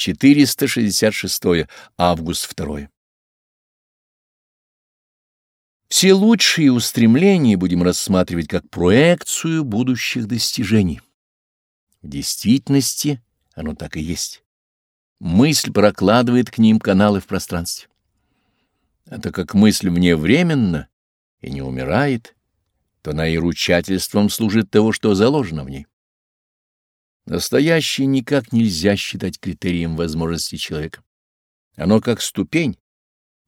466 август 2. Все лучшие устремления будем рассматривать как проекцию будущих достижений. В действительности оно так и есть. Мысль прокладывает к ним каналы в пространстве. А так как мысль вневременна и не умирает, то она и ручательством служит того, что заложено в ней. Настоящее никак нельзя считать критерием возможности человека. Оно как ступень,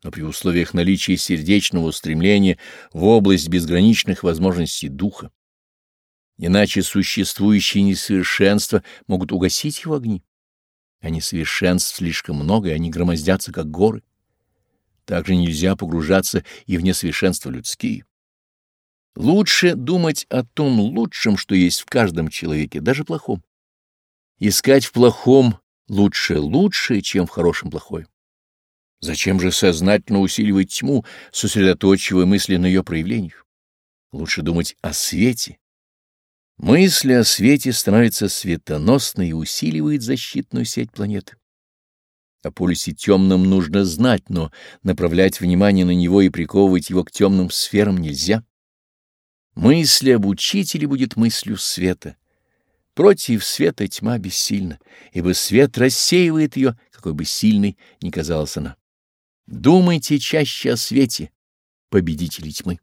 но при условиях наличия сердечного устремления в область безграничных возможностей духа. Иначе существующие несовершенства могут угасить его огни. А несовершенств слишком много, и они громоздятся, как горы. Также нельзя погружаться и в несовершенства людские. Лучше думать о том лучшем, что есть в каждом человеке, даже плохом. Искать в плохом лучше лучшее, чем в хорошем плохое. Зачем же сознательно усиливать тьму, сосредоточивая мысли на ее проявлениях? Лучше думать о свете. Мысль о свете становится светоносной и усиливает защитную сеть планеты. О полюсе темном нужно знать, но направлять внимание на него и приковывать его к темным сферам нельзя. Мысль об учителе будет мыслью света, Против света тьма бессильна, ибо свет рассеивает ее, какой бы сильной ни казалась она. Думайте чаще о свете, победители тьмы.